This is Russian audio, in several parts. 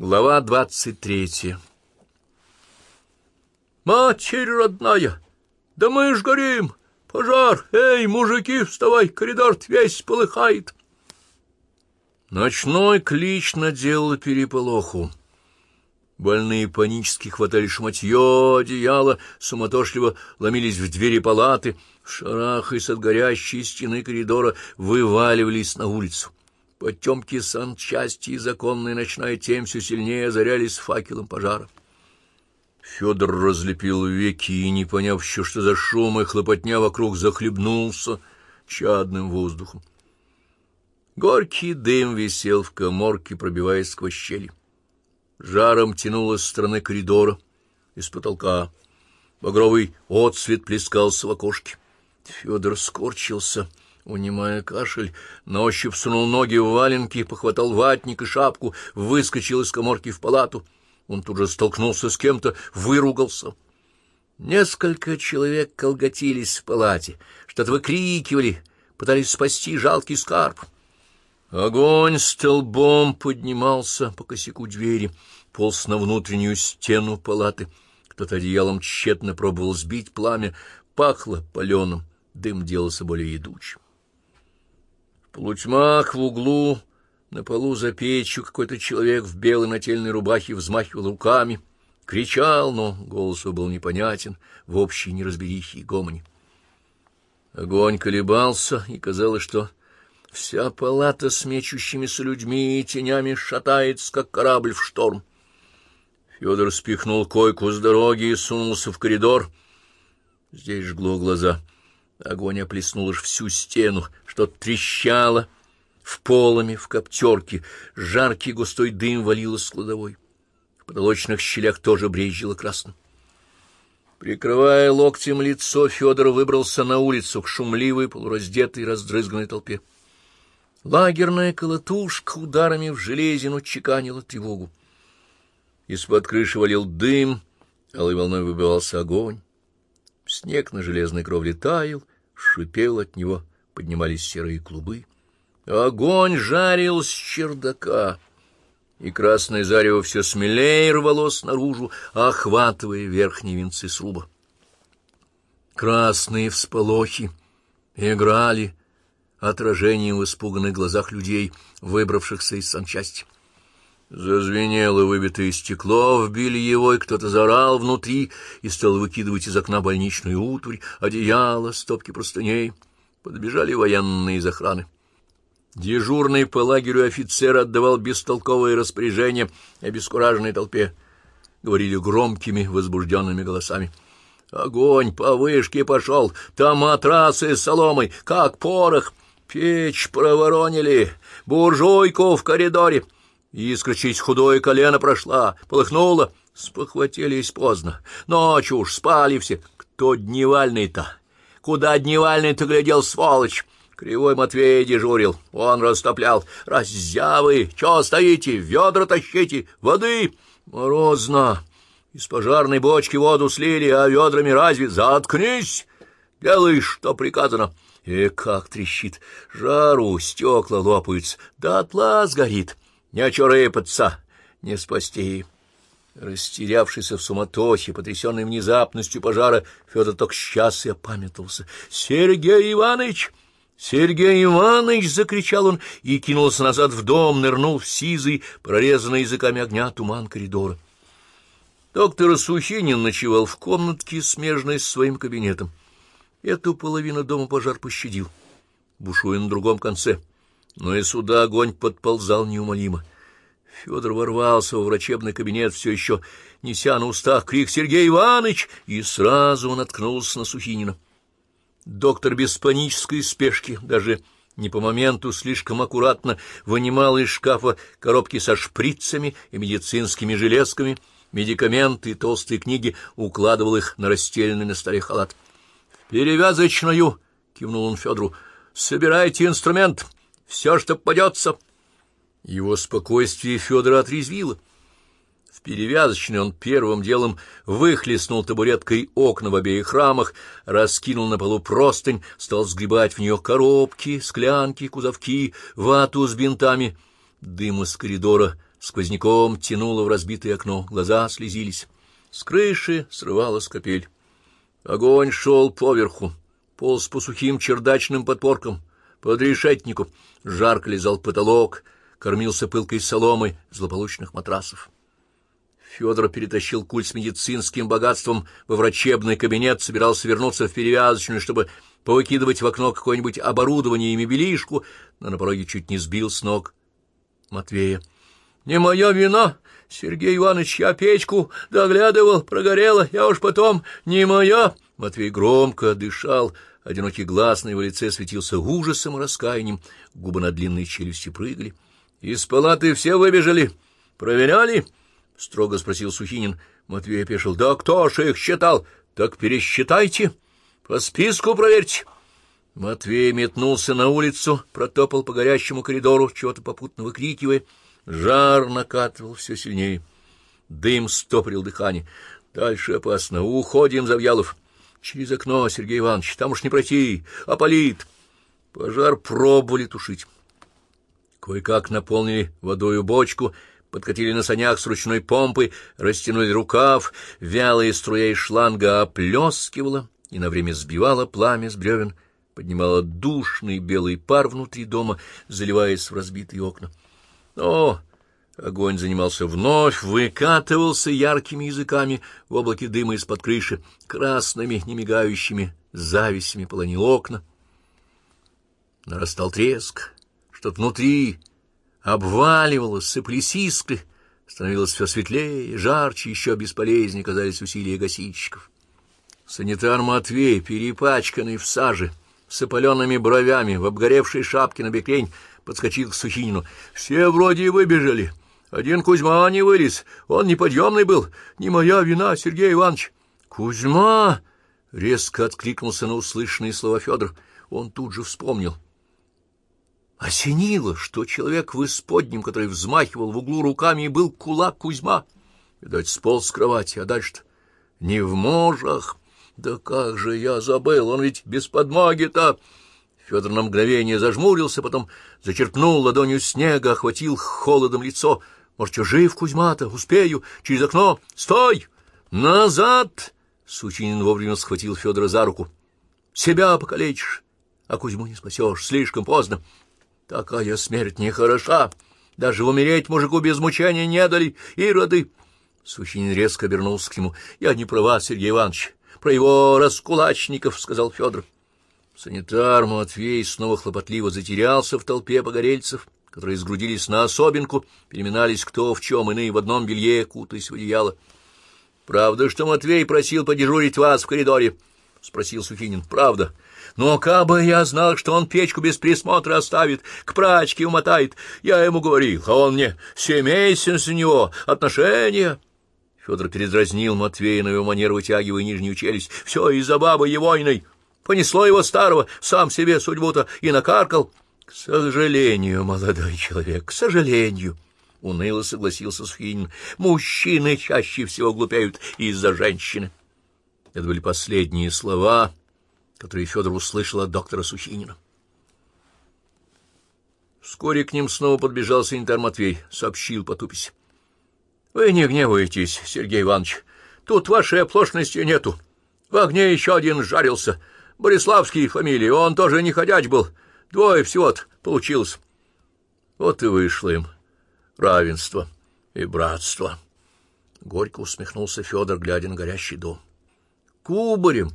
Глава двадцать третья «Матерь родная! Да мы ж горим! Пожар! Эй, мужики, вставай! Коридор весь полыхает!» Ночной клич наделал переполоху. Больные панически хватали шматье, одеяло, суматошливо ломились в двери палаты, шарахаясь от горящей стены коридора, вываливались на улицу. Потемки санчасти и законная ночная тем все сильнее озарялись факелом пожара. Федор разлепил веки и, не поняв еще, что за шум и хлопотня вокруг, захлебнулся чадным воздухом. Горький дым висел в коморке, пробиваясь сквозь щели. Жаром тянуло с стороны коридора, из потолка. Багровый отсвет плескался в окошке. Федор скорчился — Унимая кашель, на ощупь сунул ноги в валенки, похватал ватник и шапку, выскочил из коморки в палату. Он тут же столкнулся с кем-то, выругался. Несколько человек колготились в палате, что-то выкрикивали, пытались спасти жалкий скарб. Огонь столбом поднимался по косяку двери, полз на внутреннюю стену палаты. Кто-то одеялом тщетно пробовал сбить пламя, пахло паленым, дым делался более едучим полутьмах в углу, на полу за печью, какой-то человек в белой нательной рубахе взмахивал руками, кричал, но голос был непонятен в общей неразберихе и гомоне. Огонь колебался, и казалось, что вся палата с мечущимися людьми и тенями шатается, как корабль в шторм. Федор спихнул койку с дороги и сунулся в коридор. Здесь жгло глаза — Огонь оплеснул уж всю стену, что-то трещало в полами, в коптерке, жаркий густой дым валил из кладовой. В потолочных щелях тоже брезжило красным. Прикрывая локтем лицо, Федор выбрался на улицу к шумливой, полураздетой, раздрызганной толпе. Лагерная колотушка ударами в железину чеканила тревогу. Из-под крыши валил дым, алой волной выбивался огонь. Снег на железной кровле таял, шипел от него, поднимались серые клубы. Огонь жарил с чердака, и красное зарево все смелее рвалось наружу, охватывая верхние венцы сруба. Красные всполохи играли отражением в испуганных глазах людей, выбравшихся из санчасти. Зазвенело выбитое стекло в бельевой, кто-то заорал внутри и стал выкидывать из окна больничную утварь, одеяло, стопки простыней. Подбежали военные из охраны. Дежурный по лагерю офицер отдавал бестолковые распоряжения обескураженной толпе. Говорили громкими, возбужденными голосами. «Огонь по вышке пошел! Там матрасы с соломой, как порох! Печь проворонили! Буржуйку в коридоре!» Искра через худое колено прошла, полыхнула. Спохватились поздно. Ночью уж спали все. Кто дневальный-то? Куда дневальный-то глядел, сволочь? Кривой Матвей дежурил, он растоплял. Раззявы, чё стоите, ведра тащите, воды. Морозно. Из пожарной бочки воду слили, а ведрами разве? Заткнись! Делай, что приказано. И как трещит, жару, стекла лопаются, да отла сгорит. Нечего рыпаться, не спасти. Растерявшийся в суматохе, потрясенный внезапностью пожара, Федор только сейчас и опамятовался. — Сергей Иванович! Сергей Иванович! — закричал он и кинулся назад в дом, нырнул в сизый, прорезанный языками огня туман коридора. Доктор Сухинин ночевал в комнатке, смежной с своим кабинетом. Эту половину дома пожар пощадил, бушуя на другом конце — но и сюда огонь подползал неумолимо. Федор ворвался в врачебный кабинет, все еще неся на устах крик «Сергей Иванович!» и сразу он наткнулся на Сухинина. Доктор без панической спешки, даже не по моменту, слишком аккуратно вынимал из шкафа коробки со шприцами и медицинскими железками, медикаменты и толстые книги, укладывал их на расстеленный на столе халат. «Перевязочную!» — кивнул он Федору. «Собирайте инструмент!» Все, что попадется. Его спокойствие Федора отрезвило. В перевязочной он первым делом выхлестнул табуреткой окна в обеих рамах, раскинул на полу простынь, стал сгребать в нее коробки, склянки, кузовки, вату с бинтами. Дым из коридора сквозняком тянуло в разбитое окно, глаза слезились. С крыши срывалась капель. Огонь шел поверху, полз по сухим чердачным подпоркам, под решетнику, жарко лизал потолок, кормился пылкой соломой злополучных матрасов. Федор перетащил куль с медицинским богатством во врачебный кабинет, собирался вернуться в перевязочную, чтобы повыкидывать в окно какое-нибудь оборудование и мебелишку, но на пороге чуть не сбил с ног Матвея. — Не моя вина, Сергей Иванович, я печку доглядывал, прогорела, я уж потом, не моя. Матвей громко дышал, одинокий глаз на его лице светился ужасом и раскаянием, губы на длинной челюсти прыгали. — Из палаты все выбежали? Проверяли? — строго спросил Сухинин. Матвей опешил. — Да кто ж их считал? Так пересчитайте. По списку проверьте. Матвей метнулся на улицу, протопал по горящему коридору, чего-то попутно выкрикивая. Жар накатывал все сильнее. Дым стопорил дыхание. Дальше опасно. Уходим, Завьялов. Через окно, Сергей Иванович. Там уж не пройти. Опалит. Пожар пробовали тушить. Кое-как наполнили водою бочку, подкатили на санях с ручной помпой, растянули рукав, вялая струя из шланга оплескивала и на время сбивала пламя с бревен, поднимала душный белый пар внутри дома, заливаясь в разбитые окна. Но огонь занимался вновь, выкатывался яркими языками в облаке дыма из-под крыши, красными, немигающими зависями полонил окна. Нарастал треск, что-то внутри обваливалось, сыпались искры, становилось все светлее, жарче, еще бесполезнее казались усилия гасильщиков. Санитар Матвей, перепачканный в саже, с опаленными бровями, в обгоревшей шапке на бекрень, подскочил к Сухинину. — Все вроде выбежали. Один Кузьма не вылез. Он неподъемный был. Не моя вина, Сергей Иванович. — Кузьма! — резко откликнулся на услышанные слова Федор. Он тут же вспомнил. Осенило, что человек в исподнем, который взмахивал в углу руками, и был кулак Кузьма. Видать, сполз с кровати, а дальше-то не в можах. Да как же я забыл, он ведь без подмоги-то... Федор на мгновение зажмурился, потом зачерпнул ладонью снега, охватил холодом лицо. Может, что жив Кузьма-то? Успею. Через окно. Стой! Назад! Сучинин вовремя схватил Федора за руку. Себя покалечишь, а Кузьму не спасешь. Слишком поздно. Такая смерть нехороша. Даже умереть мужику без мучения не дали. И роды. Сучинин резко обернулся к нему. — Я не права, Сергей Иванович. Про его раскулачников, — сказал Федор. Санитар Матвей снова хлопотливо затерялся в толпе погорельцев, которые сгрудились на особенку, переминались кто в чем, иные в одном белье, кутаясь в одеяло. — Правда, что Матвей просил подежурить вас в коридоре? — спросил Сухинин. — Правда. Но как бы я знал, что он печку без присмотра оставит, к прачке умотает. Я ему говорил, а он мне семейственность у него, отношения. Федор передразнил Матвея на его манеру, вытягивая нижнюю челюсть. — Все из-за бабы Евойной. Понесло его старого, сам себе судьбу-то и накаркал. — К сожалению, молодой человек, к сожалению, — уныло согласился Сухинин. — Мужчины чаще всего глупеют из-за женщины. Это были последние слова, которые Федор услышал от доктора Сухинина. Вскоре к ним снова подбежал санитар Матвей, сообщил потупись. — Вы не гневаетесь, Сергей Иванович, тут вашей оплошности нету. В огне еще один жарился. Бориславский фамилии, он тоже не ходяч был. Двое всего-то получилось. Вот и вышло им равенство и братство. Горько усмехнулся Федор, глядя на горящий дом. Кубарем,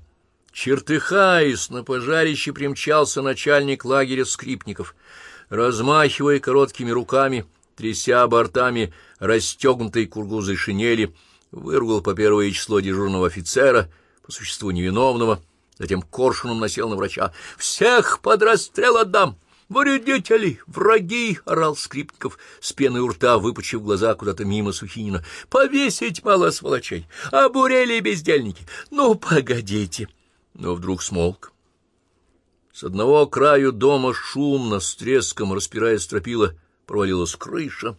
чертыхаясь, на пожарище примчался начальник лагеря скрипников. Размахивая короткими руками, тряся бортами расстегнутой кургузой шинели, выругал по первое число дежурного офицера, по существу невиновного, Затем коршуном насел на врача. «Всех под расстрел отдам! Вредители! Враги!» — орал Скрипников, с пеной у рта, выпучив глаза куда-то мимо Сухинина. «Повесить мало сволочей! Обурели бездельники! Ну, погодите!» Но вдруг смолк. С одного краю дома шумно, с треском, распирая стропила, провалилась крыша.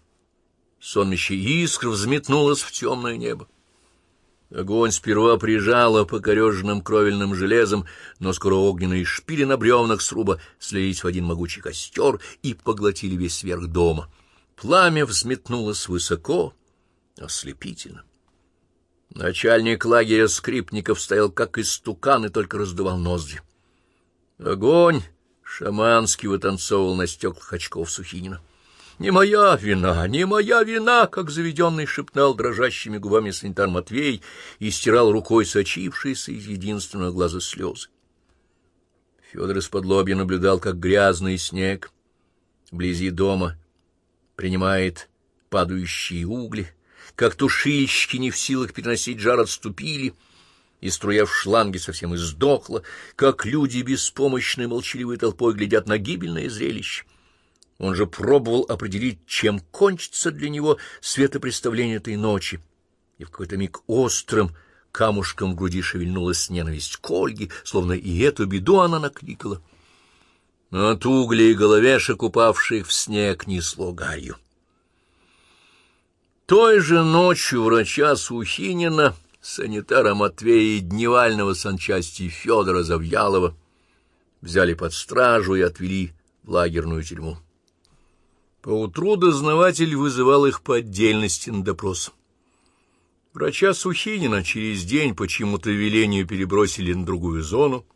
Сонмище искр взметнулось в темное небо. Огонь сперва прижало покореженным кровельным железом, но скоро огненные шпили на бревнах сруба слились в один могучий костер и поглотили весь верх дома. Пламя взметнулось высоко, ослепительно. Начальник лагеря скрипников стоял как истукан и только раздувал ноздри. Огонь шамански вытанцовывал на стеклах очков Сухинина. «Не моя вина, не моя вина!» — как заведенный шептал дрожащими губами санитар Матвей и стирал рукой сочившиеся из единственного глаза слезы. Федор из-под лобья наблюдал, как грязный снег вблизи дома принимает падающие угли, как тушильщики не в силах переносить жар отступили, и струя в шланге совсем издохла, как люди беспомощной молчаливой толпой глядят на гибельное зрелище. Он же пробовал определить, чем кончится для него светопреставление этой ночи, и в какой-то миг острым камушком в груди шевельнулась ненависть к Ольге, словно и эту беду она накликала. От углей головешек, упавших в снег, несло гарью. Той же ночью врача Сухинина, санитара Матвея и дневального санчасти Федора Завьялова взяли под стражу и отвели в лагерную тюрьму. Поутру дознаватель вызывал их по отдельности на допрос. Врача Сухинина через день почему-то велению перебросили на другую зону,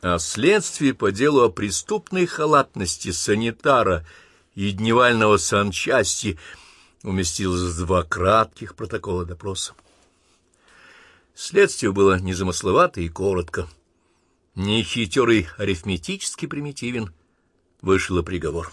а следствие по делу о преступной халатности санитара и дневального санчасти уместилось в два кратких протокола допроса. Следствие было незамысловато и коротко. Нехитерый арифметически примитивен, вышел приговор.